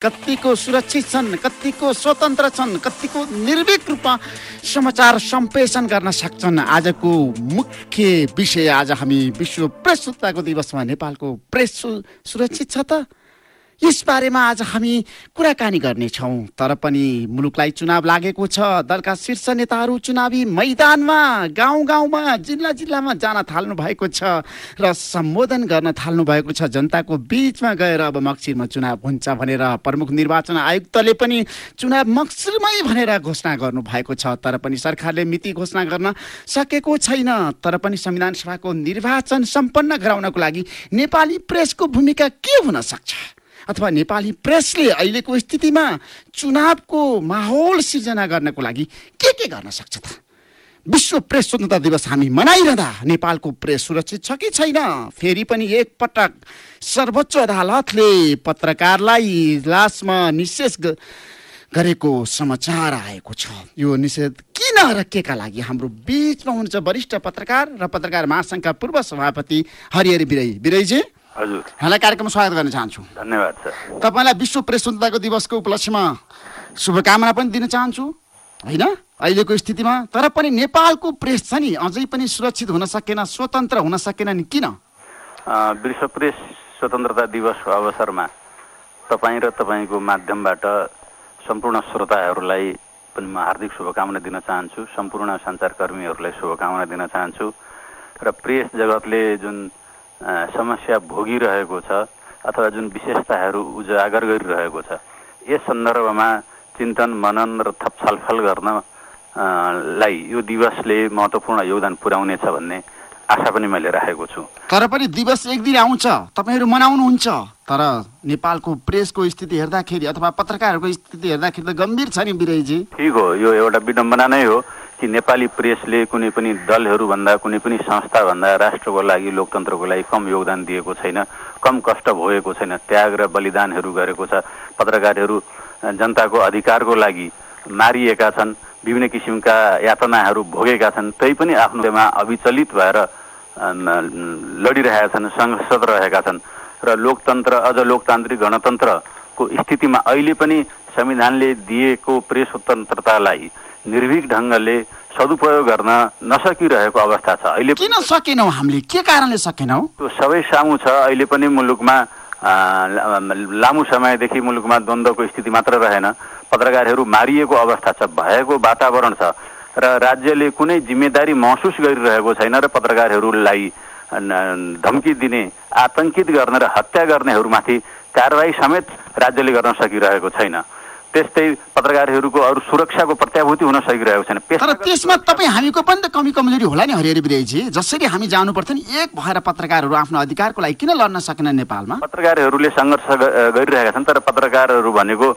कतिको सुरक्षित छन् कतिको स्वतन्त्र छन् कतिको निर्भीक रूपमा समाचार सम्प्रेषण गर्न सक्छन्। आजको मुख्य विषय आज हामी विश्व प्रेस दिवसमा नेपालको प्रेस सुरक्षित छ त? यस बारेमा आज हामी कुराकानी गर्नेछौँ तर पनि मुलुकलाई चुनाव लागेको छ। दलका शीर्ष नेताहरू चुनावी मैदानमा गाउँ गाउँमा जिल्ला जिल्लामा जान थाल्नु भएको छ र सम्बोधन गर्न थाल्नु भएको छ। जनताको बिचमा गएर अब मक्सिरमा चुनाव हुन्छ भनेर प्रमुख निर्वाचन आयुक्तले पनि चुनाव मक्सिरमै भनेर घोषणा गर्नु भएको छ। तर पनि सरकारले मिति घोषणा गर्न सकेको छैन। तर पनि संविधान सभाको निर्वाचन सम्पन्न गराउनको लागि नेपाली प्रेसको भूमिका के हुन सक्छ? अथवा नेपाली प्रेसले अहिलेको स्थितिमा चुनावको माहौल सिर्जना गर्नको लागि के के गर्न सक्छ त? विश्व प्रेस स्वतन्त्रता दिवस हामी मनाइरहँदा नेपालको प्रेस सुरक्षित छ कि छैन? फेरि पनि एकपटक सर्वोच्च अदालतले पत्रकारलाई लासमा निषेध गरेको समाचार आएको छ। यो निषेध किन र केका लागि? हाम्रो बिचमा हुनुहुन्छ वरिष्ठ पत्रकार र पत्रकार महासङ्घका पूर्व सभापति हरिहरी बिरई बिरईजी हजुर। यहाँलाई कार्यक्रममा स्वागत गर्न चाहन्छु। धन्यवाद सर। तपाईँलाई विश्व प्रेस स्वतन्त्रताको दिवसको उपलक्ष्यमा शुभकामना पनि दिन चाहन्छु होइन? अहिलेको स्थितिमा तर पनि नेपालको प्रेस छ नि अझै पनि सुरक्षित हुन सकेन स्वतन्त्र हुन सकेन नि किन? विश्व प्रेस स्वतन्त्रता दिवसको अवसरमा तपाईँ र तपाईँको माध्यमबाट सम्पूर्ण श्रोताहरूलाई पनि म हार्दिक शुभकामना दिन चाहन्छु सम्पूर्ण सञ्चारकर्मीहरूलाई शुभकामना दिन चाहन्छु र प्रेस जगतले जुन समस्या भोगिरहेको छ अथवा जुन विशेषताहरू उजागर गरिरहेको छ यस सन्दर्भमा चिन्तन मनन र थप छलफल गर्न लाई यो दिवसले महत्त्वपूर्ण योगदान पुर्याउनेछ भन्ने आशा पनि मैले राखेको छु। तर पनि दिवस एक दिन आउँछ तपाईँहरू मनाउनुहुन्छ तर नेपालको प्रेसको स्थिति हेर्दाखेरि अथवा पत्रकारहरूको स्थिति हेर्दाखेरि त गम्भीर छ नि विरयजी ठिक हो यो एउटा विडम्बना नै हो। कि नेपाली प्रेसले कुनै पनि दलहरूभन्दा कुनै पनि संस्थाभन्दा राष्ट्रको लागि लोकतन्त्रको लागि कम योगदान दिएको छैन कम कष्ट भोगेको छैन त्याग र बलिदानहरू गरेको छ। पत्रकारहरू जनताको अधिकारको लागि मारिएका छन् विभिन्न किसिमका यातनाहरू भोगेका छन् तै पनि आफ्नोमा अविचलित भएर लडिरहेका छन् सङ्घर्षरत रहेका छन्। र लोकतन्त्र अझ लोकतान्त्रिक गणतन्त्रको स्थितिमा अहिले पनि संविधानले दिएको प्रेस स्वतन्त्रतालाई निर्भीक ढङ्गले सदुपयोग गर्न नसकिरहेको अवस्था छ। अहिले किन सकेनौ हामीले? के कारणले सकेनौ? त्यो सबै सामु छ। अहिले पनि मुलुकमा लामो समयदेखि मुलुकमा द्वन्द्वको स्थिति मात्र रहेन। पत्रकारहरू मारिएको अवस्था छ भएको वातावरण छ र राज्यले कुनै जिम्मेदारी महसुस गरिरहेको छैन र पत्रकारहरूलाई धम्की दिने आतङ्कित गर्ने र हत्या गर्नेहरूमाथि कारवाही समेत राज्यले गर्न सकिरहेको छैन। त्यस्तै पत्रकारहरूको अरू सुरक्षाको प्रत्याभूति हुन सकिरहेको छैन। तर त्यसमा तपाईँ हामीको पनि त कमी कमजोरी होला नि हरिहरी विदेजी जसरी हामी जानु पर्थ्यो नि एक भएर पत्रकारहरू आफ्नो अधिकारको लागि किन लड्न सकेन नेपालमा? पत्रकारहरूले सङ्घर्ष गरिरहेका छन् तर पत्रकारहरू भनेको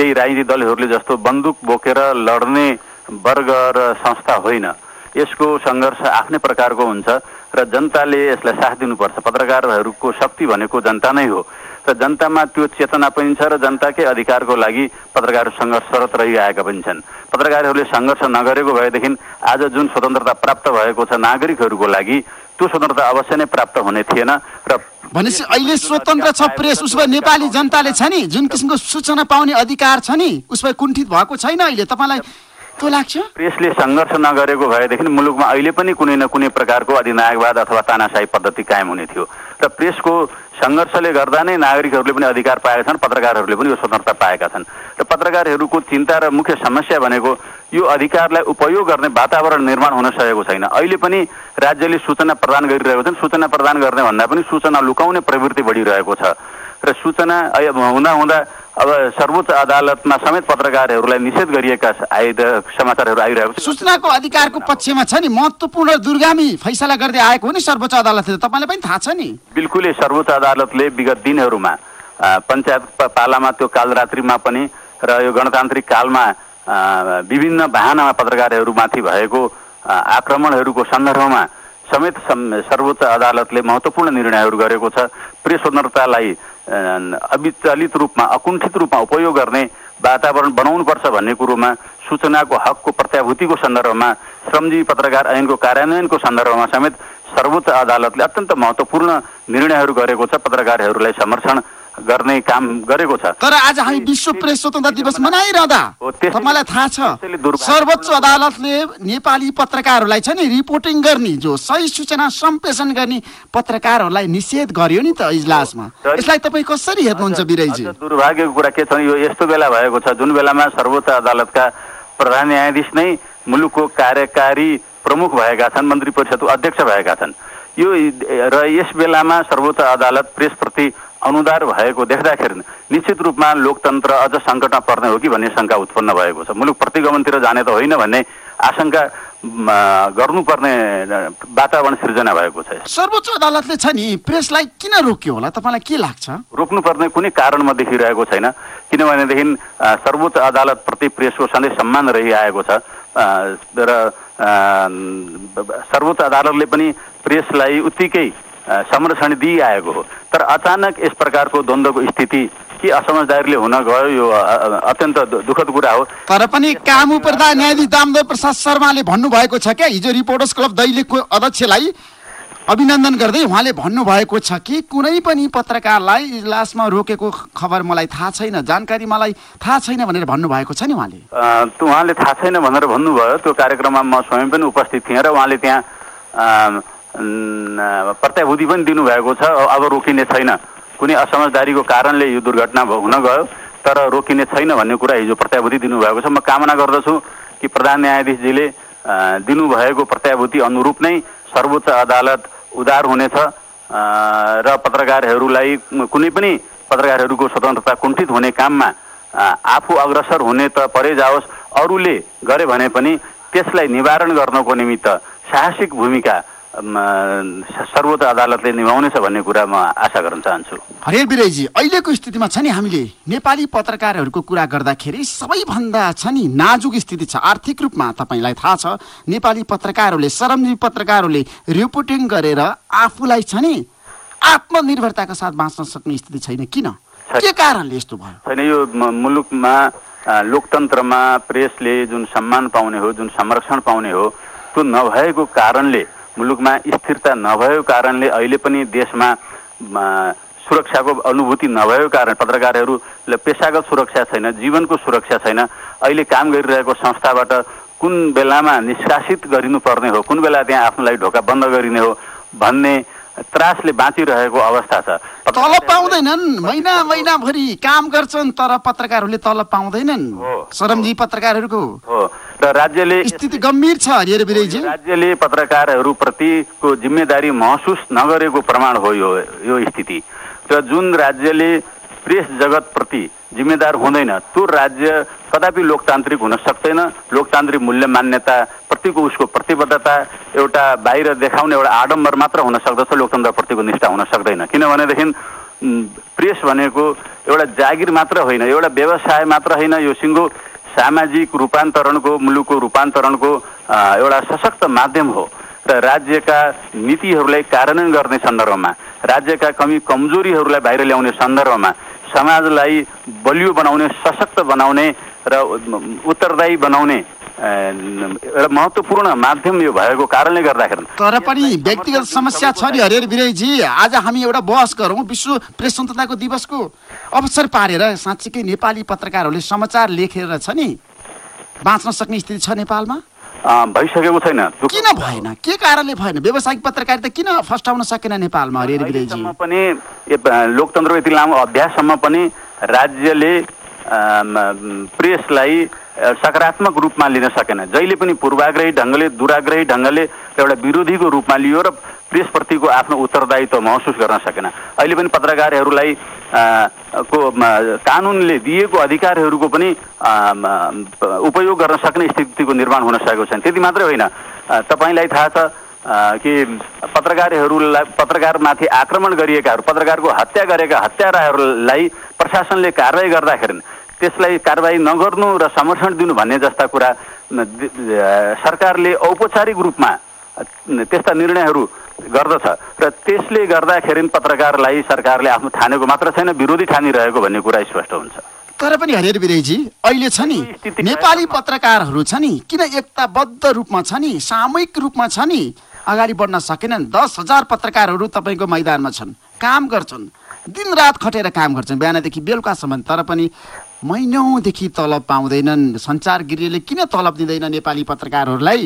केही राजनीतिक दलहरूले जस्तो बन्दुक बोकेर लड्ने वर्ग र संस्था होइन। यसको सङ्घर्ष आफ्नै प्रकारको हुन्छ र जनताले यसलाई साथ दिनुपर्छ। पत्रकारहरूको शक्ति भनेको जनता नै हो। र जनतामा त्यो चेतना पनि छ र जनताकै अधिकारको लागि पत्रकारहरू सङ्घर्षरत रहिआएका पनि छन्। पत्रकारहरूले सङ्घर्ष नगरेको भएदेखि आज जुन स्वतन्त्रता प्राप्त भएको छ नागरिकहरूको लागि त्यो स्वतन्त्रता अवश्य नै प्राप्त हुने थिएन र भनेपछि अहिले स्वतन्त्र छ प्रेस उसमा नेपाली जनताले छ नि जुन किसिमको सूचना पाउने अधिकार छ नि उसमा कुण्ठित भएको छैन अहिले? तपाईँलाई लाग्छ? प्रेसले सङ्घर्ष नगरेको भएदेखि मुलुकमा अहिले पनि कुनै न कुनै प्रकारको अधिनायकवाद अथवा तानासाही पद्धति कायम हुने थियो। र प्रेसको सङ्घर्षले गर्दा नै नागरिकहरूले पनि अधिकार पाएका छन् पत्रकारहरूले पनि यो स्वतन्त्रता पाएका छन्। र पत्रकारहरूको चिन्ता र मुख्य समस्या भनेको यो अधिकारलाई उपयोग गर्ने वातावरण निर्माण हुन सकेको छैन। अहिले पनि राज्यले सूचना प्रदान गरिरहेको छन्। सूचना प्रदान गर्ने भन्दा पनि सूचना लुकाउने प्रवृत्ति बढिरहेको छ। र सूचना हुँदा हुँदा अब सर्वोच्च अदालतमा समेत पत्रकारहरूलाई निषेध गरिएका समाचारहरू आइरहेको छ। सूचनाको अधिकारको पक्षमा छ नि महत्त्वपूर्ण दुर्गामी फैसला गर्दै आएको हो नि सर्वोच्च अदालतले तपाईँलाई पनि थाहा छ नि। बिल्कुलै सर्वोच्च अदालतले विगत दिनहरूमा पञ्चायत पालामा त्यो कालरात्रिमा पनि र यो गणतान्त्रिक कालमा विभिन्न बाहनामा पत्रकारहरूमाथि भएको आक्रमणहरूको सन्दर्भमा समेत सर्वोच्च अदालतले महत्त्वपूर्ण निर्णयहरू गरेको छ। प्रेस स्वतन्त्रतालाई अविचलित रूपमा अकुण्ठित रूपमा उपयोग गर्ने वातावरण बनाउनुपर्छ भन्ने कुरोमा सूचनाको हकको प्रत्याभूतिको सन्दर्भमा श्रमजीवी पत्रकार ऐनको कार्यान्वयनको सन्दर्भमा समेत सर्वोच्च अदालतले अत्यन्त महत्त्वपूर्ण निर्णयहरू गरेको छ। पत्रकारहरूलाई समर्थन गर्ने काम गरेको छ। तर आज हामी विश्व प्रेस स्वतन्त्रता दिवस मनाइरहँदा तपाईँलाई थाहा छ सर्वोच्च अदालतले नेपाली पत्रकारहरूलाई छ नि रिपोर्टिङ गर्ने जो सही सूचना सम्प्रेषण गर्ने पत्रकारहरूलाई निषेध गर्यो नि त इजलासमा। यसलाई तपाईँ कसरी हेर्नुहुन्छ अझ दुर्भाग्यको कुरा के छ यो यस्तो बेला भएको छ जुन बेलामा सर्वोच्च अदालतका प्रधान न्यायाधीश नै मुलुकको कार्यकारी प्रमुख भएका छन् मन्त्री परिषदको अध्यक्ष भएका छन्। यो र यस बेलामा सर्वोच्च अदालत प्रेसप्रति अनुदार भएको देख्दाखेरि निश्चित रूपमा लोकतन्त्र अझ सङ्कटमा पर्ने हो कि भन्ने शङ्का उत्पन्न भएको छ। मुलुक प्रतिगमनतिर जाने त होइन भन्ने आशंका गर्नुपर्ने वातावरण सृजना भएको छ। सर्वोच्च अदालतले छ नि प्रेसलाई किन रोक्यो होला? तपाईँलाई के लाग्छ? रोक्नुपर्ने कुनै कारण म देखिरहेको छैन किनभनेदेखि सर्वोच्च अदालतप्रति प्रेसको सधैँ सम्मान रहिआएको छ। र सर्वोच्च अदालतले पनि प्रेसलाई उत्तिकै संरक्षण दिइआएको हो। तर अचानक यस प्रकारको द्वन्द्वको स्थिति के असमझदारीले हुन गयो यो अत्यन्त दुःखद कुरा हो। तर पनि कामु प्रधान न्यायाधीश दामोदर प्रसाद शर्माले भन्नुभएको छ क्या हिजो रिपोर्टर्स क्लब दैलेखको अध्यक्षलाई अभिनन्दन गर्दै उहाँले भन्नुभएको छ कि कुनै पनि पत्रकारलाई इजलासमा रोकेको खबर मलाई थाहा छैन। जानकारी मलाई थाहा छैन भनेर भन्नुभएको छ नि उहाँले? उहाँले थाहा छैन भनेर भन्नुभयो। त्यो कार्यक्रममा म स्वयं पनि उपस्थित थिएँ र उहाँले त्यहाँ प्रत्याभूति पनि दिनुभएको छ। अब रोकिने छैन। कुनै असमझदारीको कारणले यो दुर्घटना हुन गयो। तर रोकिने छैन भन्ने कुरा हिजो प्रत्याभूति दिनुभएको छ। म कामना गर्दछु कि प्रधान न्यायाधीशजीले दिनुभएको प्रत्याभूति अनुरूप नै सर्वोच्च अदालत उदार हुनेछ। र पत्रकारहरूलाई कुनै पनि पत्रकारहरूको स्वतन्त्रता कुण्ठित हुने काममा आफू अग्रसर हुने त परे जाओस्। अरूले गरे भने पनि त्यसलाई निवारण गर्नको निमित्त साहसिक भूमिका सर्वोच्च अदालतले निभाउनेछ भन्ने कुरा म आशा गर्न चाहन्छु। हरियर बिरैजी अहिलेको स्थितिमा छ नि हामीले नेपाली पत्रकारहरूको कुरा गर्दाखेरि सबैभन्दा छ नि नाजुक स्थिति छ। आर्थिक रूपमा तपाईँलाई थाहा छ नेपाली पत्रकारहरूले श्रमजीवी पत्रकारहरूले रिपोर्टिङ गरेर आफूलाई छ नि आत्मनिर्भरताका साथ बाँच्न सक्ने स्थिति छैन। किन? के कारणले यस्तो भयो? छैन यो मुलुकमा लोकतन्त्रमा प्रेसले जुन सम्मान पाउने हो जुन संरक्षण पाउने हो त्यो नभएको कारणले मुलुकमा स्थिरता नभएको कारणले अहिले पनि देशमा सुरक्षाको अनुभूति नभएको कारण पत्रकारहरूले पेसागत सुरक्षा छैन जीवनको सुरक्षा छैन। अहिले काम गरिरहेको संस्थाबाट कुन बेलामा निष्कासित गरिनुपर्ने हो कुन बेला त्यहाँ आफ्नो ढोका बन्द गरिने हो भन्ने त्रासले बाँचिरहेको अवस्था छ। तलब पाउँदैनन्। महिना महिनाभरि काम गर्छन् तर पत्रकारहरूले तलब पाउँदैनन्। हो। श्रमजीवी पत्रकारहरूको हो। र राज्यले स्थिति गम्भीर छ राज्यले पत्रकारहरूप्रतिको जिम्मेदारी महसुस नगरेको प्रमाण हो यो यो स्थिति। र जुन राज्यले प्रेस जगतप्रति जिम्मेदार हुँदैन। त्यो राज्य कदापि लोकतान्त्रिक हुन सक्दैन। लोकतान्त्रिक मूल्य मान्यता प्रतिको उसको प्रतिबद्धता एउटा बाहिर देखाउने एउटा आडम्बर मात्र हुन सक्दछ लोकतन्त्रप्रतिको निष्ठा हुन सक्दैन। किनभनेदेखि प्रेस भनेको एउटा जागिर मात्र होइन एउटा व्यवसाय मात्र होइन यो सिङ्गो सामाजिक रूपान्तरणको मुलुकको रूपान्तरणको एउटा सशक्त माध्यम हो। र राज्यका नीतिहरूलाई कार्यान्वयन गर्ने सन्दर्भमा राज्यका कमी कमजोरीहरूलाई बाहिर ल्याउने सन्दर्भमा समाजलाई बलियो बनाउने सशक्त बनाउने र उत्तरदायी बनाउने एउटा महत्त्वपूर्ण माध्यम यो भएको कारणले गर्दाखेरि। तर पनि व्यक्तिगत समस्या छ नि हरियर विरयजी आज हामी एउटा बहस गरौँ विश्व प्रेस स्वतन्त्रताको दिवसको अवसर पारेर साँच्चीकै नेपाली पत्रकारहरूले समाचार लेखेर छ नि। बाँच्न सक्ने स्थिति छ नेपालमा? भइसकेको छैन। किन भएन? के कारणले भएन? व्यावसायिक पत्रकारिता किन फस्टाउन सकेन नेपालमा अहिलेसम्म पनि लोकतन्त्रको यति लामो अभ्याससम्म पनि राज्यले प्रेसलाई सकारात्मक रूपमा लिन सकेन। जहिले पनि पूर्वाग्रही ढङ्गले दुराग्रही ढङ्गले एउटा विरोधीको रूपमा लियो र प्रेसप्रतिको आफ्नो उत्तरदायित्व महसुस गर्न सकेन। अहिले पनि पत्रकारहरूलाई को कानुनले दिएको अधिकारहरूको पनि उपयोग गर्न सक्ने स्थितिको निर्माण हुन सकेको छैन। त्यति मात्रै होइन। तपाईँलाई थाहा छ कि पत्रकारहरूलाई पत्रकारमाथि आक्रमण गरिएकाहरू पत्रकारको हत्या गरेका हत्याराहरूलाई प्रशासनले कारवाही गर्दाखेरि त्यसलाई कारवाही नगर्नु र समर्थन दिनु भन्ने जस्ता कुरा सरकारले औपचारिक रूपमा त्यस्ता निर्णयहरू गर्दछ। र त्यसले गर्दाखेरि पत्रकारलाई सरकारले आफ्नो ठानेको मात्र छैन विरोधी ठानिरहेको भन्ने कुरा स्पष्ट हुन्छ। तर पनि हरियर विरयजी अहिले छ नि नेपाली पत्रकारहरू छ नि किन एकताबद्ध रूपमा छ नि सामूहिक रूपमा छ नि अगाडि बढ्न सकेनन्? दस हजार पत्रकारहरू तपाईँको मैदानमा छन् काम गर्छन् दिनरात खटेर काम गर्छन् बिहानदेखि बेलुकासम्म तर पनि महिनौदेखि तलब पाउँदैनन् सञ्चारगिरीले किन तलब दिँदैन नेपाली पत्रकारहरूलाई?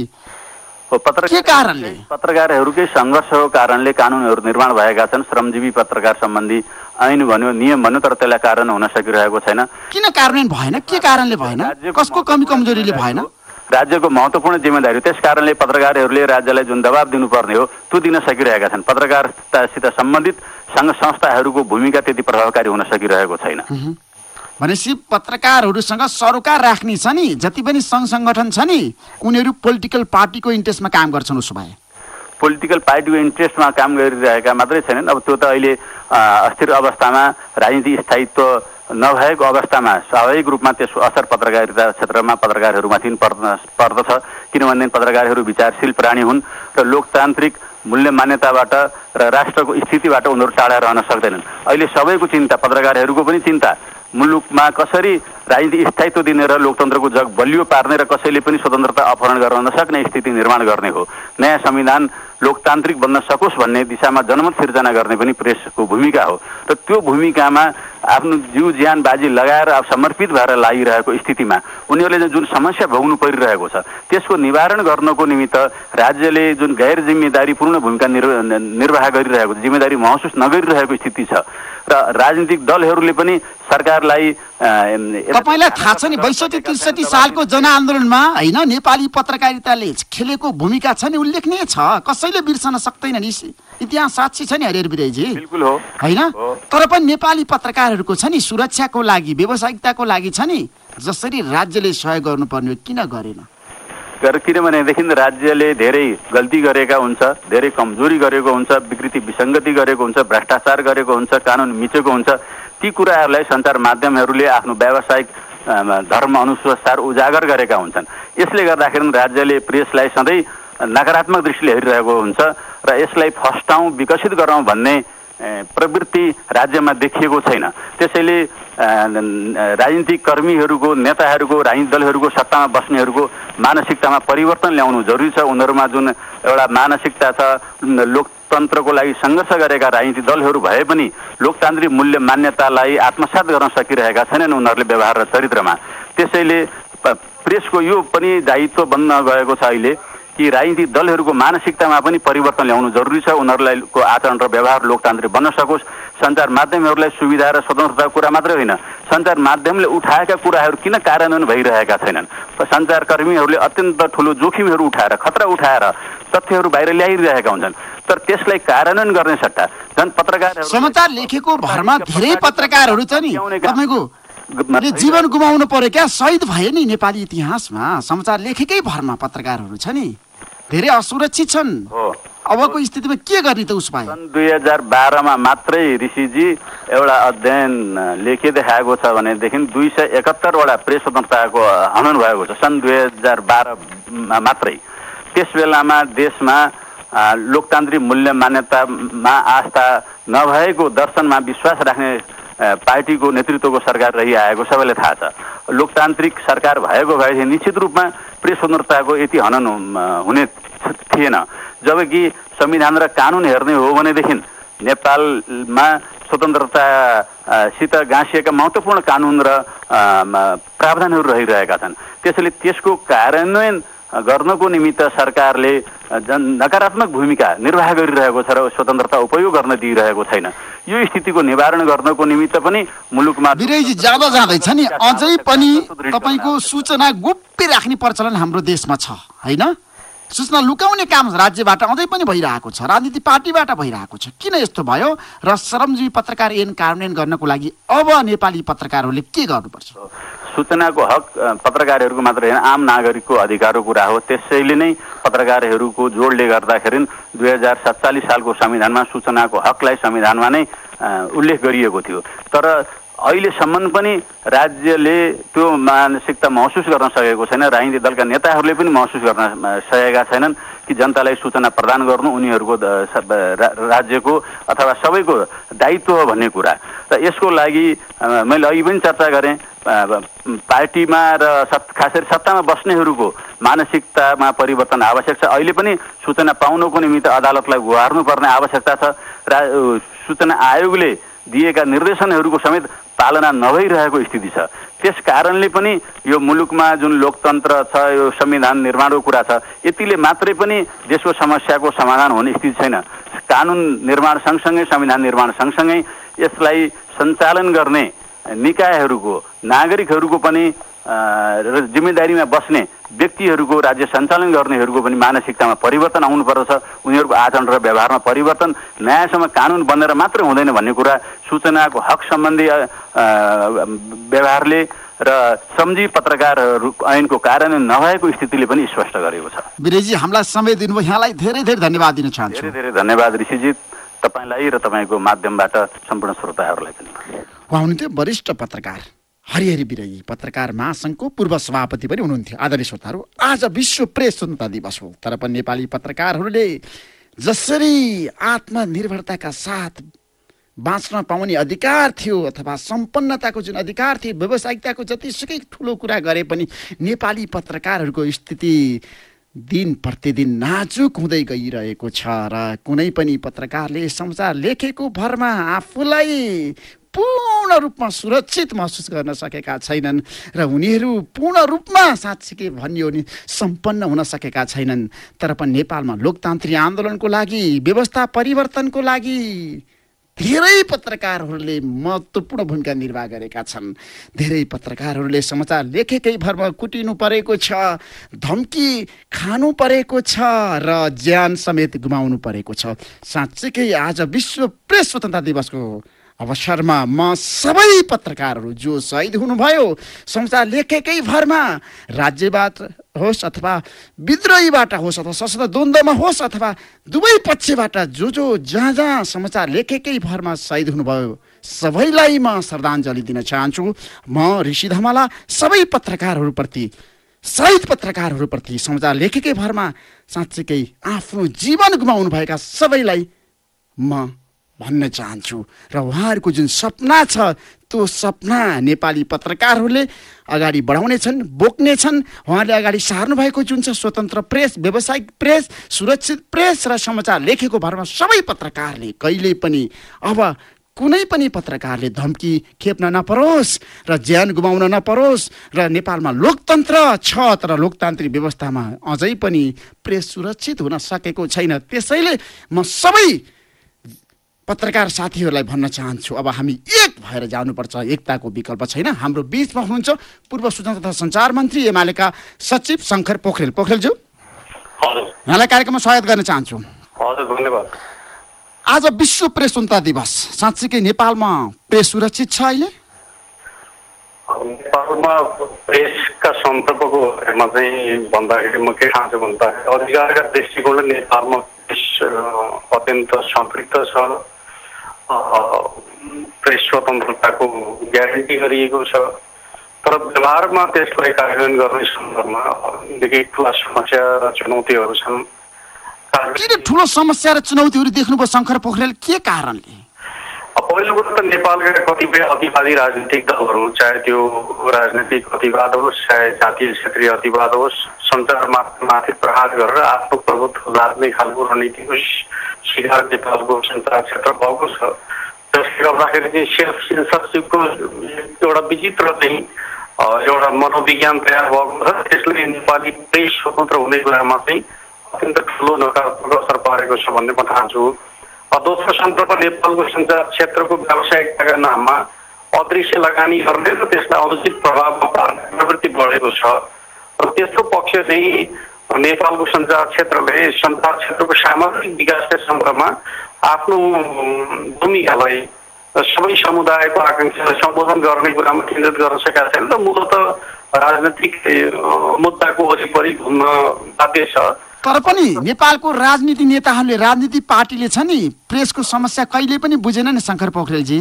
के कारणले? पत्रकारहरूकै सङ्घर्षको कारणले कानुनहरू निर्माण भएका छन्। श्रमजीवी पत्रकार सम्बन्धी ऐन भन्यो नियम भन्यो तर त्यसलाई कारण हुन सकिरहेको छैन। किन कार्यान्वयन भएन? के कारणले भएन? कसको कमी कमजोरीले भएन? राज्यको महत्त्वपूर्ण जिम्मेदारी त्यस कारणले पत्रकारहरूले राज्यलाई जुन दबाब दिनुपर्ने हो त्यो दिन सकिरहेका छन्। पत्रकारितासित सम्बन्धित सङ्घ संस्थाहरूको भूमिका त्यति प्रभावकारी हुन सकिरहेको छैन। भनेपछि पत्रकारहरूसँग सरोकार राख्ने छ नि जति पनि सङ्घ सङ्गठन छ नि उनीहरू पोलिटिकल पार्टीको इन्ट्रेस्टमा काम गर्छन् उसो भए। पोलिटिकल पार्टीको इन्ट्रेस्टमा काम गरिरहेका मात्रै छैनन्। अब त्यो त अहिले अस्थिर अवस्थामा राजनीति स्थायित्व नभएको अवस्थामा स्वाभाविक रूपमा त्यसको असर पत्रकारिता क्षेत्रमा पत्रकारहरूमाथि पर्द पर्दछ। किनभने पत्रकारहरू विचारशील प्राणी हुन् र लोकतान्त्रिक मूल्य मान्यताबाट र राष्ट्रको स्थितिबाट उनीहरू टाढा रहन सक्दैनन्। अहिले सबैको चिन्ता पत्रकारहरूको पनि चिन्ता। मुलुकमा कसरी राजनीति स्थायित्व दिने र लोकतन्त्रको जग बलियो पार्ने र कसैले पनि स्वतन्त्रता अपहरण गर्न नसक्ने स्थिति निर्माण गर्ने हो। नयाँ संविधान लोकतान्त्रिक बन्न सकोस् भन्ने दिशामा जनमत सिर्जना गर्ने पनि प्रेसको भूमिका हो। र त्यो भूमिकामा आफ्नो जिउ ज्यान बाजी लगाएर समर्पित भएर लागिरहेको स्थितिमा उनीहरूले जुन समस्या भोग्नु परिरहेको छ त्यसको निवारण गर्नको निमित्त राज्यले जुन गैर जिम्मेदारीपूर्ण भूमिका निर्व- निर्वाह गरिरहेको छ। जिम्मेदारी महसुस नगरिरहेको स्थिति छ। र राजनीतिक दलहरूले पनि सरकारलाई तपाईँलाई थाहा छ नि बैसठी त्रिसठी सालको जनआन्दोलनमा होइन नेपाली पत्रकारिताले खेलेको भूमिका छ नि उल्लेखनीय छ। कसैले बिर्सन सक्दैन नि इतिहास साक्षी छ नि हरिहर विरयजी बिल्कुल हो। होइन। तर पनि नेपाली पत्रकारहरूको छ नि सुरक्षाको लागि व्यावसायिकताको लागि छ नि जसरी राज्यले सहयोग गर्नुपर्ने हो किन गरेन? तर किनभनेदेखि राज्यले धेरै गल्ती गरेका हुन्छ धेरै कमजोरी गरेको हुन्छ विकृति विसङ्गति गरेको हुन्छ भ्रष्टाचार गरेको हुन्छ कानुन मिचेको हुन्छ। ती कुराहरूलाई सञ्चार माध्यमहरूले आफ्नो व्यावसायिक धर्म अनुसार उजागर गरेका हुन्छन्। यसले गर्दाखेरि राज्यले प्रेसलाई सधैँ नकारात्मक दृष्टिले हेरिरहेको हुन्छ र यसलाई फस्टाउँ विकसित गरौँ भन्ने प्रवृत्ति राज्यमा देखिएको छैन। त्यसैले राजनीतिक कर्मीहरूको नेताहरूको राजनीतिक दलहरूको सत्तामा बस्नेहरूको मानसिकतामा परिवर्तन ल्याउनु जरुरी छ। उनीहरूमा जुन एउटा मानसिकता छ लोकतन्त्रको लागि सङ्घर्ष गरेका राजनीतिक दलहरू भए पनि लोकतान्त्रिक मूल्य मान्यतालाई आत्मसात गर्न सकिरहेका छैनन् उनीहरूले व्यवहार र चरित्रमा। त्यसैले प्रेसको यो पनि दायित्व बन्न गएको छ अहिले। कि राजनीतिक दलहरूको मानसिकतामा पनि परिवर्तन ल्याउनु जरुरी छ। उनीहरूलाई को आचरण र व्यवहार लोकतान्त्रिक बन्न सकोस्। सञ्चार माध्यमहरूलाई सुविधा र स्वतन्त्रताको कुरा मात्रै होइन। सञ्चार माध्यमले उठाएका कुराहरू किन कार्यान्वयन भइरहेका छैनन्? सञ्चारकर्मीहरूले अत्यन्त ठुलो जोखिमहरू उठाएर खतरा उठाएर तथ्यहरू बाहिर ल्याइरहेका हुन्छन्। तर त्यसलाई कार्यान्वयन गर्ने सट्टा झन् पत्रकारहरू समाचार लेखेको भरमा धेरै पत्रकारहरू छ नि। ल्याउने काम- तपाईँको ले जीवन गुमाउनु पर्यो क्या? शहीद भए नि नेपाली इतिहासमा। समाचार लेखेकै भरमा पत्रकारहरू छ नि। धेरै असुरक्षित छन्। अबको स्थितिमा के गर्ने त उस भए सन् दुई हजार बाह्रमा मात्रै ऋषिजी एउटा अध्ययन अ, लेखे देखाएको छ भनेदेखि दुई सय एकात्तरवटा प्रेस स्वतन्त्रताको हनन भएको छ सन् दुई हजार बाह्रमा मात्रै। त्यस बेलामा देशमा लोकतान्त्रिक मूल्य मान्यतामा आस्था नभएको दर्शनमा विश्वास राख्ने पार्टीको नेतृत्वको सरकार रहिआएको सबैलाई थाहा छ। लोकतान्त्रिक सरकार भएको भए निश्चित रूपमा प्रेस स्वतन्त्रताको यति हनन हुने थिएन। जबकि संविधान र कानुन हेर्ने हो भनेदेखि नेपालमा स्वतन्त्रतासित गाँसिएका महत्त्वपूर्ण कानुन र प्रावधानहरू रहिरहेका छन्। त्यसैले त्यसको कार्यान्वयन गर्नको निमित्त सरकारले जन नकारात्मक भूमिका निर्वाह गरिरहेको छ र स्वतन्त्रता उपयोग गर्न दिइरहेको छैन। यो स्थितिको निवारण गर्नको निमित्त पनि मुलुकमा विरयजी जाँदा जाँदैछ नि अझै पनि तपाईँको सूचना गोप्य राख्ने प्रचलन हाम्रो देशमा छ होइन? सूचना लुकाउने काम राज्यबाट अझै पनि भइरहेको छ राजनीति पार्टीबाट भइरहेको छ। किन यस्तो भयो? र श्रमजीवी पत्रकार ऐन कार्यान्वयन गर्नको लागि अब नेपाली पत्रकारहरूले के गर्नुपर्छ? सूचनाको हक पत्रकारहरूको मात्र होइन आम नागरिकको अधिकारको कुरा हो। त्यसैले नै पत्रकारहरूको जोडले गर्दाखेरि दुई हजार सत्तालिस सालको संविधानमा सूचनाको हकलाई संविधानमा नै उल्लेख गरिएको थियो। तर अहिलेसम्म पनि राज्यले त्यो मानसिकता महसुस गर्न सकेको छैन राजनीतिक दलका नेताहरूले पनि महसुस गर्न सकेका छैनन् कि जनतालाई सूचना प्रदान गर्नु उनीहरूको राज्यको अथवा सबैको दायित्व हो भन्ने कुरा। र यसको लागि मैले अघि पनि चर्चा गरेँ पार्टीमा र सत् खास गरी सत्तामा बस्नेहरूको मानसिकतामा परिवर्तन आवश्यक छ। अहिले पनि सूचना पाउनको निमित्त अदालतलाई गुहार्नुपर्ने आवश्यकता छ। रा सूचना आयोगले दिएका निर्देशनहरूको समेत पालना नभइरहेको स्थिति छ। त्यस कारणले पनि यो मुलुकमा जुन लोकतन्त्र छ यो संविधान निर्माणको कुरा छ यतिले मात्रै पनि देशको समस्याको समाधान हुने स्थिति छैन। कानुन निर्माण सँगसँगै संविधान निर्माण सँगसँगै यसलाई सञ्चालन गर्ने निकायहरूको नागरिकहरूको पनि जिम्मेदारीमा बस्ने व्यक्तिहरूको राज्य सञ्चालन गर्नेहरूको पनि मानसिकतामा परिवर्तन आउनुपर्छ उनीहरूको आचरण र व्यवहारमा परिवर्तन नयाँसम्म कानुन बनेर मात्रै हुँदैन भन्ने कुरा सूचनाको हक सम्बन्धी व्यवहारले र सम्झी पत्रकारहरू ऐनको कार्यान्वयन नभएको स्थितिले पनि स्पष्ट गरेको छ। विरेजी हामीलाई समय दिनुभयो। यहाँलाई धेरै धेरै धन्यवाद दिन चाहन्छु। धेरै धेरै धन्यवाद ऋषिजित तपाईँलाई र तपाईँको माध्यमबाट सम्पूर्ण श्रोताहरूलाई पनि। उहाँ हुनुहुन्थ्यो वरिष्ठ पत्रकार। हरिहरि बिरई पत्रकार महासङ्घको पूर्व सभापति पनि हुनुहुन्थ्यो। आदरणीय श्रोताहरू आज विश्व प्रेस स्वतन्त्रता दिवस हो। तर पनि नेपाली पत्रकारहरूले जसरी आत्मनिर्भरताका साथ बाँच्न पाउने अधिकार थियो अथवा सम्पन्नताको जुन अधिकार थियो व्यावसायिकताको जतिसुकै ठुलो कुरा गरे पनि नेपाली पत्रकारहरूको स्थिति दिन प्रतिदिन नाजुक हुँदै गइरहेको छ र कुनै पनि पत्रकारले समाचार लेखेको भरमा आफूलाई पूर्ण रूपमा सुरक्षित महसुस गर्न सकेका छैनन् र उनीहरू पूर्ण रूपमा साँच्चीकै भनियो भने सम्पन्न हुन सकेका छैनन्। तर पनि नेपालमा लोकतान्त्रिक आन्दोलनको लागि व्यवस्था परिवर्तनको लागि धेरै पत्रकारहरूले महत्त्वपूर्ण भूमिका निर्वाह गरेका छन्। धेरै पत्रकारहरूले समाचार लेखेकै भरमा कुटिनु परेको छ धम्की खानु परेको छ र ज्यान समेत गुमाउनु परेको छ। साँच्चीकै आज विश्व प्रेस स्वतन्त्रता दिवसको अवसरमा म सबै पत्रकारहरू जो शहीद हुनुभयो। समाचार लेखेकै भरमा राज्यबाट होस् अथवा विद्रोहीबाट होस् अथवा सशस्त्र द्वन्द्वमा होस् अथवा दुवै पक्षबाट जो जो जहाँ जहाँ समाचार लेखेकै भरमा शहीद हुनुभयो सबैलाई म श्रद्धाञ्जली दिन चाहन्छु। म ऋषि धमाला सबै पत्रकारहरूप्रति शहीद पत्रकारहरूप्रति समाचार लेखेकै भरमा साँच्चीकै आफ्नो जीवन गुमाउनुभएका सबैलाई म भन्न चाहन्छु। र उहाँहरूको जुन सपना छ त्यो सपना नेपाली पत्रकारहरूले अगाडि बढाउनेछन् बोक्नेछन्। उहाँले अगाडि सार्नु भएको जुन छ स्वतन्त्र प्रेस व्यावसायिक प्रेस सुरक्षित प्रेस र समाचार लेखेको भरमा सबै पत्रकारले कहिले पनि अब कुनै पनि पत्रकारले धम्की खेप्न नपरोस् र ज्यान गुमाउन नपरोस् र नेपालमा लोकतन्त्र छ तर लोकतान्त्रिक व्यवस्थामा अझै पनि प्रेस सुरक्षित हुन सकेको छैन। त्यसैले म सबै पत्रकार साथीहरूलाई भन्न चाहन्छु अब हामी एक भएर जानुपर्छ। एकताको विकल्प छैन। हाम्रो बिचमा हुनुहुन्छ पूर्व सूचना तथा सञ्चार मन्त्री एमालेका सचिव शङ्कर पोखरेल। पोखरेलज्यू? यहाँलाई कार्यक्रममा स्वागत गर्न चाहन्छु। धन्यवाद। आज विश्व प्रेस स्वतन्त्रता दिवस। साँच्चीकै नेपालमा प्रेस सुरक्षित छ अहिले? नेपालमा प्रेसका सन्दर्भको बारेमा चाहिँ भन्दाखेरि म के चाहन्छु भन्दाखेरि अधिकारका दृष्टिकोणले नेपालमा प्रेस अत्यन्त सम्पृक्त छ। प्रेस स्वतन्त्रताको ग्यारेन्टी गरिएको छ तर व्यवहारमा त्यसलाई कार्यान्वयन गर्ने सन्दर्भमा निकै ठुला समस्या र चुनौतीहरू छन् किन ठुलो समस्या र चुनौतीहरू देख्नुभयो शङ्कर पोखरेल के कारणले पहिलो कुरो त नेपालका कतिपय अतिवादी राजनीतिक दलहरू चाहे त्यो राजनीतिक अतिवाद होस् चाहे जातीय क्षेत्रीय अतिवाद होस् सञ्चार माथि प्रहार गरेर आफ्नो प्रभुत्व लाग्ने खालको रणनीतिको शिकार नेपालको सञ्चार क्षेत्र भएको छ। त्यसले गर्दाखेरि चाहिँ सेल्फ सेन्सरसिपको एउटा विचित्र चाहिँ एउटा मनोविज्ञान तयार भएको छ। त्यसले नेपाली प्रेस स्वतन्त्र हुने कुरामा चाहिँ अत्यन्त ठुलो नकारात्मक असर पारेको छ भन्ने म चाहन्छु। दोस्रो सन्दर्भ नेपालको सञ्चार क्षेत्रको व्यावसायिकताका नाममा अदृश्य लगानी गर्ने र त्यसलाई अनुचित प्रभावमा पार्ने प्रवृत्ति बढेको छ। र तेस्रो पक्ष चाहिँ नेपालको सञ्चार क्षेत्रले सञ्चार क्षेत्रको सामाजिक विकासका सन्दर्भमा आफ्नो भूमिकालाई सबै समुदायको आकाङ्क्षालाई सम्बोधन गर्ने कुरामा केन्द्रित गर्न सकेका छैन र मूलत राजनैतिक मुद्दाको वरिपरि घुम्न बाध्य छ। तर पनि नेपालको राजनीति नेताहरूले राजनीति पार्टीले छ नि प्रेसको समस्या कहिले पनि बुझेन नि शङ्कर पोखरेलजी।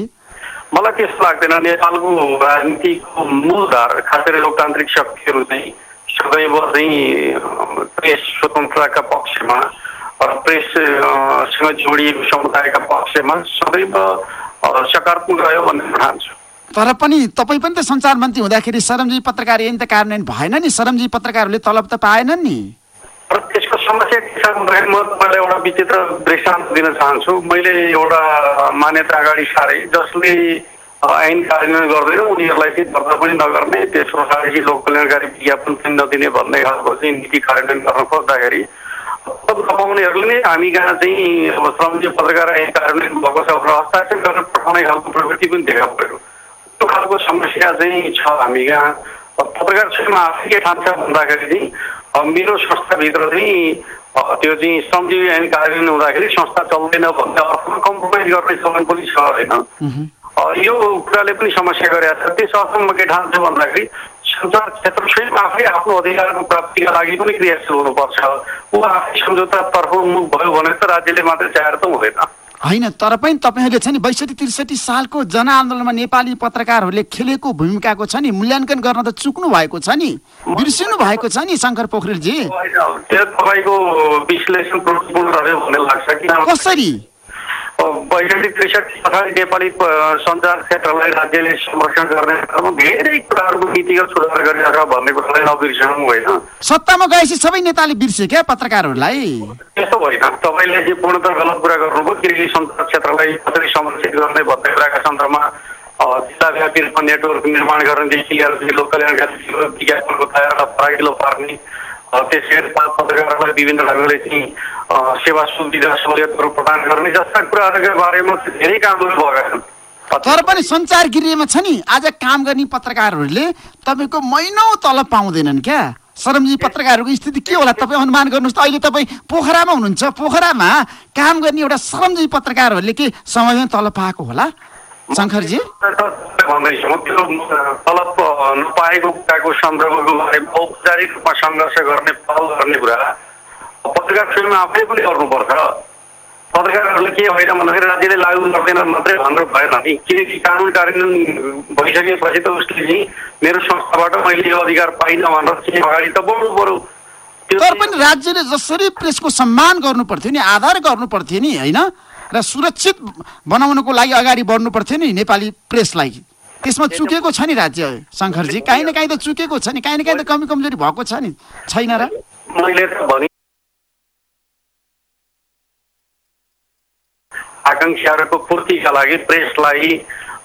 मलाई त्यस्तो लाग्दैन। नेपालको राजनीतिको मूलधार खास गरी लोकतान्त्रिक शक्तिहरू चाहिँ सदैव चाहिँ प्रेस स्वतन्त्रताका पक्षमा प्रेससँग जोडिएको समुदायका पक्षमा सदैव सकारात्मक रह्यो भन्ने चाहन्छु तर पनि तपाईँ पनि त सञ्चार मन्त्री हुँदाखेरि सरमजी पत्रकार यही त कार्यान्वयन भएन नि सरमजी पत्रकारहरूले तलब त पाएनन् नि। त्यसको समस्या के छ भन्दाखेरि म तपाईँलाई एउटा विचित्र दृष्टान्त दिन चाहन्छु। मैले एउटा मान्यता अगाडि सारेँ जसले ऐन कार्यान्वयन गर्दैन उनीहरूलाई चाहिँ दर्ता पनि नगर्ने तेस्रो खालको लोक कल्याणकारी विज्ञापन पनि नदिने भन्ने खालको चाहिँ नीति कार्यान्वयन गर्न खोज्दाखेरि पद कमाउनेहरूले नै हामी कहाँ चाहिँ अब श्रमजीवी पत्रकार ऐन कार्यान्वयन भएको छ भनेर हस्ताक्षर गरेर पठाउने खालको प्रवृत्ति पनि देखा पऱ्यो त्यो खालको समस्या चाहिँ छ हामी कहाँ? पत्रकार क्षेत्रमा आफै के ठान्छ भन्दाखेरि चाहिँ मेरो संस्थाभित्र चाहिँ त्यो चाहिँ श्रमजीवी ऐन कार्यान्वयन हुँदाखेरि संस्था चल्दैन भन्ने अर्थमा कम्प्रोमाइज गर्ने समय पनि छ होइन। यो कुराले पनि समस्या गरेका छ त्यस अर्थमा म के ठान्छु भन्दाखेरि सञ्चार क्षेत्र स्वयं आफै आफ्नो अधिकारको प्राप्तिका लागि पनि क्रियाशील हुनुपर्छ। ऊ आफै सम्झौतातर्फ उन्मुख भयो भने त राज्यले मात्रै चाहेर त हुँदैन। होइन तर पनि तपाईँहरूले छ नि बैसठी त्रिसठी सालको जनआन्दोलनमा नेपाली पत्रकारहरूले खेलेको भूमिकाको छ नि मूल्याङ्कन गर्न त चुक्नु भएको छ नि। बिर्सिनु भएको छ नि शङ्कर पोखरेलजी। त्यो तपाईँको विश्लेषण लाग्छ। कसरी? बैसठी त्रिसठी पछाडि नेपाली सञ्चार क्षेत्रलाई राज्यले संरक्षण गर्ने धेरै कुराहरूको नीतिगत सुधार छ भन्ने कुरालाई नबिर्सनु होइन सत्तामा गएपछि सबै नेताले बिर्से क्या पत्रकारहरूलाई? त्यस्तो होइन तपाईँले चाहिँ पूर्णतः गलत कुरा गर्नुभयो। किनकि सञ्चार क्षेत्रलाई कसरी संरक्षित गर्ने भन्ने कुराका सन्दर्भमा जिल्लाव्यापी रूपमा नेटवर्क निर्माण गर्नेदेखि लिएर लोक कल्याणकारी विज्ञापनको तयारलाई फराकिलो पार्ने अ, त्यसै साथ पत्रकारहरूलाई विभिन्न ढङ्गले चाहिँ सेवा सुविधा सहुलियतहरू प्रदान गर्ने जस्ता कुराहरूका बारेमा धेरै कामहरू भएका छन् तर पनि सञ्चार गृहमा छ नि? आज काम गर्ने पत्रकारहरूले तपाईँको महिनौ तलब पाउँदैनन् क्या? श्रमजीवी पत्रकारहरूको स्थिति के होला? तपाईँ अनुमान गर्नुहोस् त। अहिले तपाईँ पोखरामा हुनुहुन्छ। पोखरामा काम गर्ने एउटा श्रमजीवी पत्रकारहरूले के समयमा तलब पाएको होला? शङ्करजी तलब नपाएको कुराको सन्दर्भको बारेमा औपचारिक रूपमा सङ्घर्ष गर्ने पहल गर्ने कुरा पत्रकार स्वयं आफै पनि गर्नुपर्छ पत्रकारहरूले के होइन भन्दाखेरि राज्यले लागू गर्दैन मात्रै भन्नु भएन नि किनकि कानुन कार्यान्वयन भइसकेपछि त उसले चाहिँ मेरो संस्थाबाट मैले यो अधिकार पाइनँ भनेर चाहिँ अगाडि त बढ्नु त्यो तर पनि राज्यले जसरी प्रेसको सम्मान गर्नु पर्थ्यो नि आधार गर्नु पर्थ्यो नि होइन? र सुरक्षित बनाउनको लागि अगाडि बढ्नु पर्थ्यो नि नेपाली प्रेसलाई। त्यसमा चुकेको छ नि राज्य शङ्करजी। काहीँ न काहीँ त चुकेको छ नि। काहीँ न काहीँ त कमी कमजोरी भएको छ नि। छैन र? मैले त भने आकाङ्क्षाहरूको पूर्तिका लागि प्रेसलाई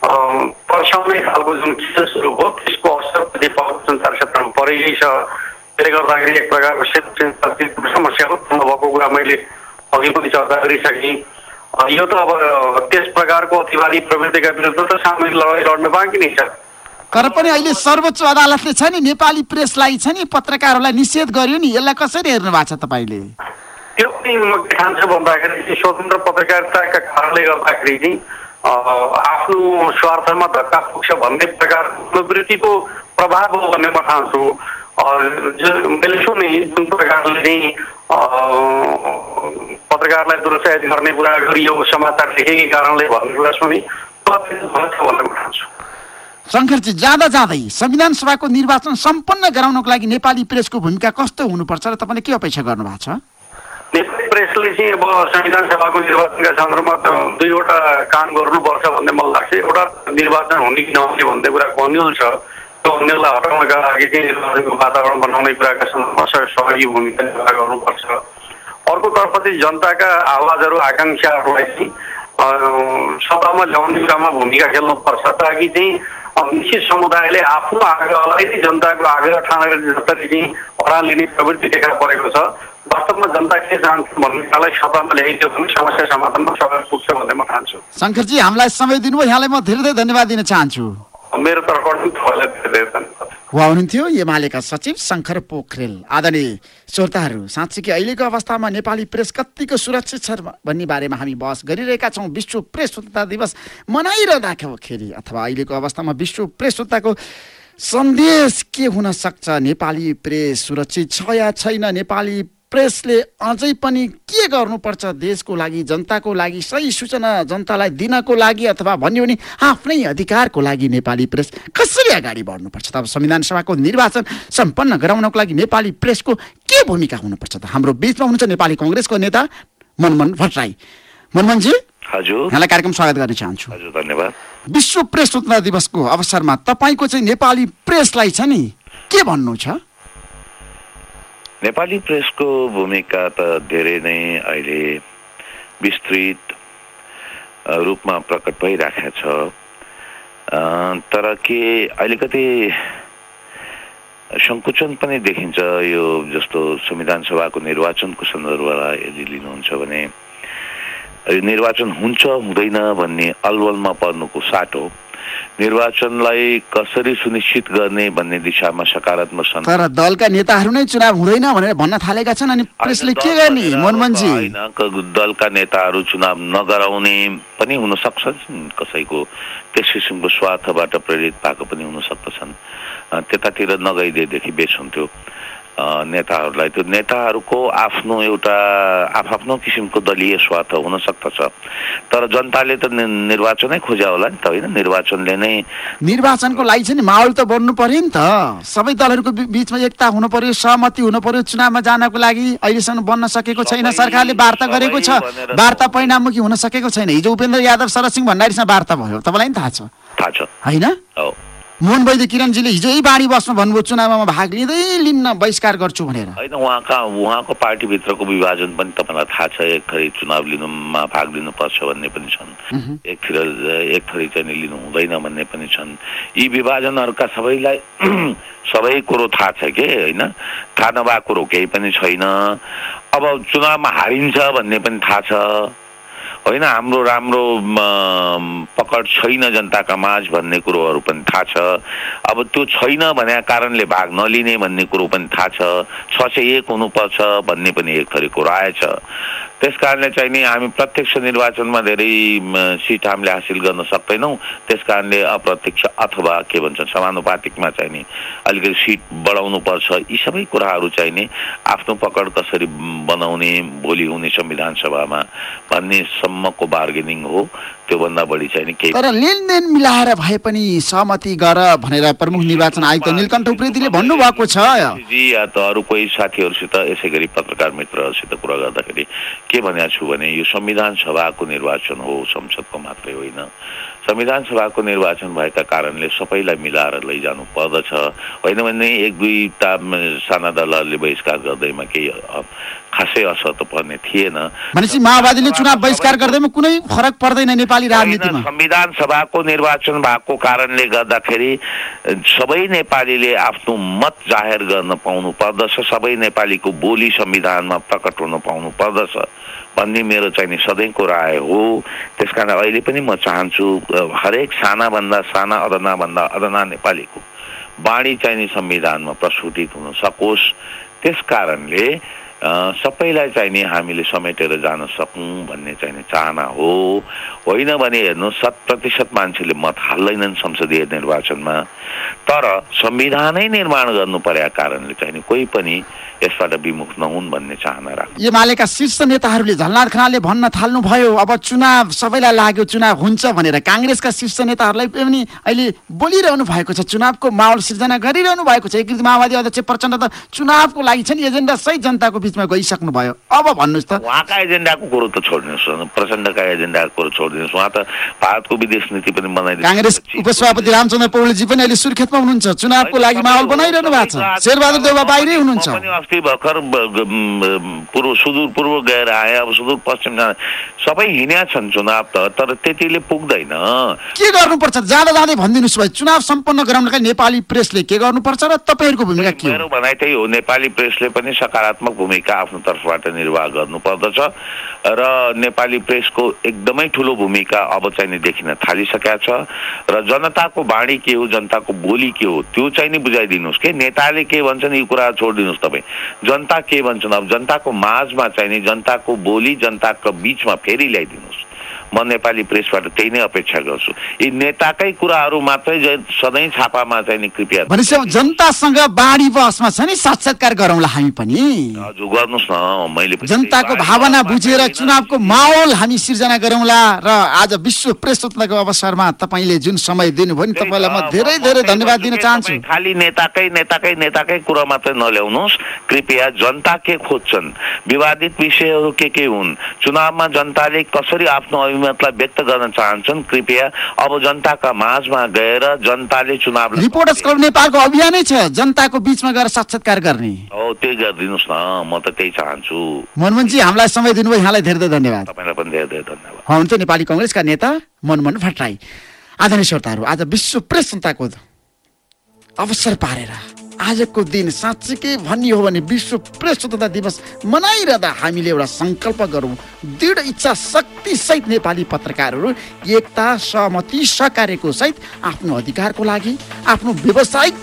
पर्साउने खालको जुन खेल सुरु भयो त्यसको अवसर पनि पत्र सञ्चार क्षेत्रमा परेकै छ। त्यसले गर्दाखेरि एक प्रकारको समस्या उत्पन्न भएको कुरा मैले अघि पनि चर्चा गरिसकेँ। यो त अब त्यस प्रकारको अतिवादी प्रवृत्तिका विरुद्ध त सामूहिक लडाइँ लड्न बाँकी नै छ। तर पनि अहिले सर्वोच्च अदालतले छ नि नेपाली प्रेसलाई छ नि पत्रकारहरूलाई निषेध गर्यो नि यसलाई कसरी हेर्नु भएको छ तपाईँले? त्यो पनि म के ठान्छु भन्दाखेरि स्वतन्त्र पत्रकारिताका कारणले गर्दाखेरि चाहिँ आफ्नो स्वार्थमा धक्का पुग्छ भन्ने प्रकारको प्रवृत्तिको प्रभाव हो भन्ने म ठान्छु। मैले सुने जुन प्रकारले चाहिँ अ, पत्रकारलाई दुरुत्साहित गर्ने कुरा गरियो समाचार लेखेकै कारणले भन्ने कुरा सुने भन्ने शङ्करजी जाँदा जाँदै संविधान सभाको निर्वाचन सम्पन्न गराउनको लागि नेपाली प्रेसको भूमिका कस्तो हुनुपर्छ र तपाईँले के अपेक्षा गर्नु भएको छ? नेपाली प्रेसले चाहिँ अब संविधान सभाको निर्वाचनका सन्दर्भमा दुईवटा काम गर्नुपर्छ भन्ने मलाई लाग्छ। एउटा निर्वाचन हुने कि नहुने भन्ने कुराको अन्यल छ। अन्यललाई हटाउनका लागि चाहिँ वातावरण बनाउने कुराका सन्दर्भमा सह- सहयोगी भूमिका निर्वाह गर्नुपर्छ अर्कोतर्फ चाहिँ जनताका आवाजहरू आकाङ्क्षाहरूलाई चाहिँ सभामा ल्याउने कुरामा भूमिका खेल्नुपर्छ ताकि चाहिँ निश्चित समुदायले आफ्नो आग्रहलाई चाहिँ जनताको आग्रह ठानेर जसरी चाहिँ हरान लिने प्रवृत्ति देखा परेको छ वास्तवमा जनता के चाहन्छ भन्ने कुरालाई सभामा ल्याइदियो भने समस्या समाधानमा सहयोग पुग्छ भन्ने म ठान्छु शङ्करजी हामीलाई समय दिनुभयो। यहाँलाई म धेरै धेरै धन्यवाद दिन चाहन्छु। मेरो उहाँ हुनुहुन्थ्यो एमालेका सचिव शङ्कर पोखरेल। आदरणीय श्रोताहरू साँच्चै कि अहिलेको अवस्थामा नेपाली प्रेस कतिको सुरक्षित छ भन्ने बारेमा हामी बहस गरिरहेका छौँ। विश्व प्रेस स्वतन्त्रता दिवस मनाइरहँदाखेरि अथवा अहिलेको अवस्थामा विश्व प्रेस स्वतन्त्रताको सन्देश के हुन सक्छ? नेपाली प्रेस सुरक्षित छ या छैन? नेपाली प्रेसले अझै पनि के गर्नुपर्छ देशको लागि जनताको लागि सही सूचना जनतालाई दिनको लागि अथवा भन्यो भने आफ्नै अधिकारको लागि नेपाली प्रेस कसरी अगाडि बढ्नुपर्छ? त अब संविधान सभाको निर्वाचन सम्पन्न गराउनको लागि नेपाली प्रेसको के भूमिका हुनुपर्छ? त हाम्रो बिचमा हुनुहुन्छ नेपाली कङ्ग्रेसको नेता मनमोहन भट्टराई। मनमोहनजी? हजुर। यहाँलाई कार्यक्रम स्वागत गर्न चाहन्छु। हजुर धन्यवाद। विश्व प्रेस स्वतन्त्रता दिवसको अवसरमा तपाईँको चाहिँ नेपाली प्रेसलाई छ नि के भन्नु छ? नेपाली प्रेसको भूमिका त धेरै नै अहिले विस्तृत रूपमा प्रकट भइराखेको छ। तर के अलिकति सङ्कुचन पनि देखिन्छ यो जस्तो संविधान सभाको निर्वाचनको सन्दर्भलाई यदि लिनुहुन्छ भने। यो निर्वाचन हुन्छ हुँदैन भन्ने अलवलमा पर्नुको साटो। निर्वाचनलाई कसरी सुनिश्चित गर्ने भन्ने दिशामा सकारात्मक सन् तर दलका नेताहरू नै चुनाव हुँदैन भनेर भन्न थालेका छन् अनि प्रेसले के गर्ने मनमनजी? होइन दलका नेताहरू चुनाव नगराउने पनि हुन सक्छन् कसैको त्यस किसिमको स्वार्थबाट प्रेरित भएको पनि हुन सक्दछन् त्यतातिर नगइदिएदेखि बेस हुन्थ्यो। नेताहरूलाई। त्यो नेताहरूको आफ्नो एउटा आफ्नो किसिमको दलीय स्वार्थ हुन सक्दछ। तर जनताले त निर्वाचनै खोज्या होला नि त होइन? निर्वाचनले नै निर्वाचनको लागि चाहिँ माहौल त बन्नु पर्यो नि त। सबै दलहरूको बिचमा एकता हुनु पर्यो सहमति हुनु पर्यो चुनावमा जानको लागि अहिलेसम्म बन्न सकेको छैन। सरकारले वार्ता गरेको छ। वार्ता परिणाममुखी हुन सकेको छैन। हिजो उपेन्द्र यादव शरद सिंह भण्डारीसँग वार्ता भयो। तपाईँलाई नि थाहा छ? थाहा छ। होइन? मोहन वैद्य किरणजीले हिजो यही बाढी बसमा भन्नुभयो चुनावमा भाग लिँदै लिन्न बहिष्कार गर्छु भनेर। होइन उहाँका उहाँको पार्टीभित्रको विभाजन पनि तपाईँलाई थाहा छ एक थरी चुनाव लिनुमा भाग लिनुपर्छ भन्ने पनि छन्। एक थरी एक थरी चाहिँ लिनु हुँदैन भन्ने पनि छन्। यी विभाजनहरूका सबैलाई सबै कुरो थाहा छ के होइन? थाहा नभएको कुरो केही पनि छैन। अब चुनावमा हारिन्छ भन्ने पनि थाहा छ। होइन हाम्रो राम्रो पकड छैन जनताका माझ भन्ने कुरोहरू पनि थाहा छ। अब त्यो छैन भने कारणले भाग नलिने भन्ने कुरो पनि थाहा छ। छ सय एक हुनुपर्छ भन्ने पनि एक थरीको राय छ। त्यस कारणले चाहिँ नि हामी प्रत्यक्ष निर्वाचनमा धेरै सिट हामीले हासिल गर्न सक्दैनौँ। त्यस कारणले अप्रत्यक्ष अथवा के भन्छ समानुपातिकमा चाहिँ नि अलिकति सिट बढाउनु पर्छ। यी सबै कुराहरू चाहिँ नि आफ्नो पकड कसरी बनाउने भोलि हुने संविधान सभामा भन्ने सम्मको बार्गेनिङ हो। त्योभन्दा बढी चाहिँ नि केही तर लेनदेन मिलाएर भए पनि सहमति गर भनेर प्रमुख निर्वाचन आयुक्त निलकण्ठ उप्रेतीले भन्नुभएको छ। जी या त अरू कोही साथीहरूसित यसै गरी पत्रकार मित्रहरूसित कुरा गर्दाखेरि के भनेको छु भने यो संविधान सभाको निर्वाचन हो संसदको मात्रै होइन। संविधान सभाको निर्वाचन भएका कारणले सबैलाई मिलाएर लैजानु पर्दछ। होइन भने एक दुईटा म, साना दलहरूले बहिष्कार गर्दैमा केही खासै असर त पर्ने थिएन। भनेपछि माओवादीले चुनाव बहिष्कार गर्दैमा कुनै फरक पर्दैन नेपाली राजनीतिमा। संविधान सभाको निर्वाचन भएको कारणले गर्दाखेरि सबै नेपालीले आफ्नो मत जाहेर गर्न पाउनु पर्दछ। सबै नेपालीको बोली संविधानमा प्रकट हुन पाउनु पर्दछ। भन्ने मेरो चाहिँ सधैँको राय हो। त्यस कारण अहिले पनि म चाहन्छु हरेक सानाभन्दा साना अदनाभन्दा अदना नेपालीको बाणी चाहिँ नि संविधानमा प्रस्फुटित हुन सकोस्। त्यस कारणले सबैलाई चाहिँ नि हामीले समेटेर जान सकौँ भन्ने चाहिँ नि चाहना हो। होइन भने हेर्नु शत प्रतिशत मान्छेले मत हाल्दैनन् संसदीय निर्वाचनमा। तर संविधानै निर्माण गर्नु परेका कारणले चाहिँ कोही पनि यसबाट विमुख नहुन् भन्ने चाहना राख्छु एमालेका शीर्ष नेताहरूले झलनाथ खनालले भन्न थाल्नु भयो अब चुनाव सबैलाई लाग्यो चुनाव हुन्छ भनेर काङ्ग्रेसका शीर्ष नेताहरूलाई पनि अहिले बोलिरहनु भएको छ। चुनावको माहौल सिर्जना गरिरहनु भएको छ। एकीकृत माओवादी अध्यक्ष प्रचण्ड त चुनावको लागि छ नि एजेन्डा सहित जनताको बिचमा गइसक्नु भयो अब भन्नुहोस् त। उहाँका एजेन्डाको कुरो त छोडिदिनुहोस् प्रचण्डका एजेन्डाको कुरो छोडिदिनुहोस्। उहाँ त भारतको विदेश नीति पनि बनाइदिनु काङ्ग्रेस उपसभापति रामचन्द्र पौडेलजी पनि अहिले सुर्खेतमा हुनुहुन्छ। चुनावको लागि माहौल बनाइरहनु भएको छ। शेरबहादुर देउवा बाहिरै हुनुहुन्छ। अस्ति भर्खर पूर्व सुदूर पूर्व गएर आए। अब सुदूर पश्चिम सबै हिँड्या छन् चुनाव त तर त्यतिले पुग्दैन। के गर्नुपर्छ? जाँदा जाँदै भनिदिनुहोस् भाइ। चुनाव सम्पन्न गराउनका नेपाली प्रेसले के गर्नुपर्छ र तपाईँहरूको भूमिका के हो? मेरो भनाइ त्यही हो। नेपाली प्रेसले पनि सकारात्मक भूमिका आफ्नो तर्फबाट निर्वाह गर्नुपर्दछ र नेपाली प्रेसको एकदमै ठुलो भूमिका अब चाहिँ नि देखिन थालिसकेका छ र जनताको बाणी के हो जनताको बोली के हो त्यो चाहिँ नि बुझाइदिनुहोस् के? नेताले के भन्छन् यी कुरा छोडिदिनुहोस् तपाईँ। जनता के भन्छन्? अब जनताको माझमा चाहिँ नि जनताको बोली जनताको बिचमा फेरि ल्याइदिनुहोस्। म नेपाली प्रेसबाट त्यही नै अपेक्षा गर्छु। यी नेताकै कुराहरू मात्रै सधैँ छापामा चाहिँ नि कृपया अब जनतासँग बाढी बसमा छ नि साक्षात्कार गरौँला हामी पनि। हजुर गर्नुहोस् न मैले जनताको भावना बुझेर चुनावको माहौल हामी सिर्जना गरौँला र आज विश्व प्रेस रत्नको अवसरमा तपाईँले जुन समय दिनुभयो नि तपाईँलाई म धेरै धेरै धन्यवाद दिन चाहन्छु। खालि नेताकै नेताकै नेताकै कुरा मात्रै नल्याउनुहोस्। कृपया जनता के खोज्छन्? विवादित विषयहरू के के हुन्? चुनावमा जनताले कसरी आफ्नो सहमतलाई व्यक्त गर्न चाहन्छन् कृपया अब जनताका माझमा गएर जनताले चुनाव रिपोर्टर्स क्लब नेपालको अभियानै छ जनताको बिचमा गएर साक्षात्कार गर्ने। हो त्यही गरिदिनुहोस् न म त त्यही चाहन्छु। मनमोहनजी हामीलाई समय दिनुभयो यहाँलाई धेरै धेरै धन्यवाद। तपाईँलाई पनि धेरै धेरै धन्यवाद। हुनुहुन्थ्यो नेपाली कङ्ग्रेसका नेता मनमोहन भट्टराई। आदरणीय श्रोताहरू आज विश्व प्रेस जनताको अवसर पारेर आजको दिन साँच्चीकै भन्ने हो भने विश्व प्रेस स्वतन्त्रता दिवस मनाइरहँदा हामीले एउटा सङ्कल्प गरौँ। दृढ इच्छा शक्तिसहित नेपाली पत्रकारहरू एकता सहमति सहकार्यको सहित आफ्नो अधिकारको लागि आफ्नो व्यावसायिक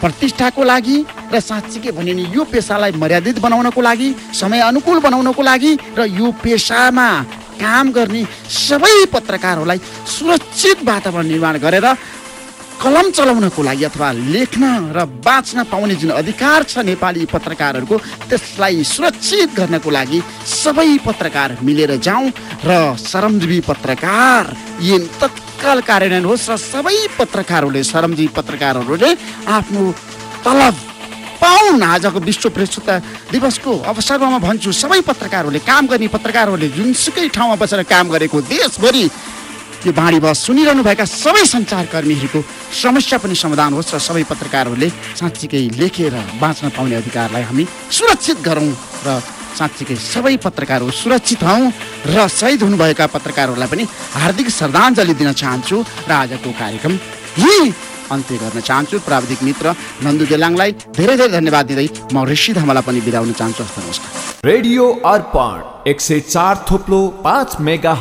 प्रतिष्ठाको लागि र साँच्चीकै भन्यो भने यो पेसालाई मर्यादित बनाउनको लागि समय अनुकूल बनाउनको लागि र यो पेसामा काम गर्ने सबै पत्रकारहरूलाई सुरक्षित वातावरण निर्माण गरेर कलम चलाउनको लागि अथवा लेख्न र बाँच्न पाउने जुन अधिकार छ नेपाली पत्रकारहरूको त्यसलाई सुरक्षित गर्नको लागि सबै पत्रकार मिलेर जाउँ र श्रमजीवी पत्रकार ऐन तत्काल कार्यान्वयन होस् र सबै पत्रकारहरूले श्रमजीवी पत्रकारहरूले आफ्नो तलब पाउन्। आजको विश्व प्रेस दिवसको अवसरमा म भन्छु सबै पत्रकारहरूले काम गर्ने पत्रकारहरूले जुनसुकै ठाउँमा बसेर काम गरेको देशभरि यो बाँडी बस सुनिरहनु भएका सबै सञ्चारकर्मीहरूको समस्या पनि समाधान होस् र सबै पत्रकारहरूले साँच्चीकै लेखेर बाँच्न पाउने अधिकारलाई हामी सुरक्षित गरौँ र साँच्चीकै सबै पत्रकारहरू सुरक्षित हौँ र शहीद हुनुभएका पत्रकारहरूलाई पनि हार्दिक श्रद्धाञ्जली दिन चाहन्छु र आजको कार्यक्रम यही अन्त्य गर्न चाहन्छु। प्राविधिक मित्र नन्दु गेलाङलाई धेरै धेरै धन्यवाद दिँदै म ऋषि धमला पनि बिदा हुन चाहन्छु नमस्कार। रेडियो अर्पण एक सय चार थोप्लो पाँच मेगा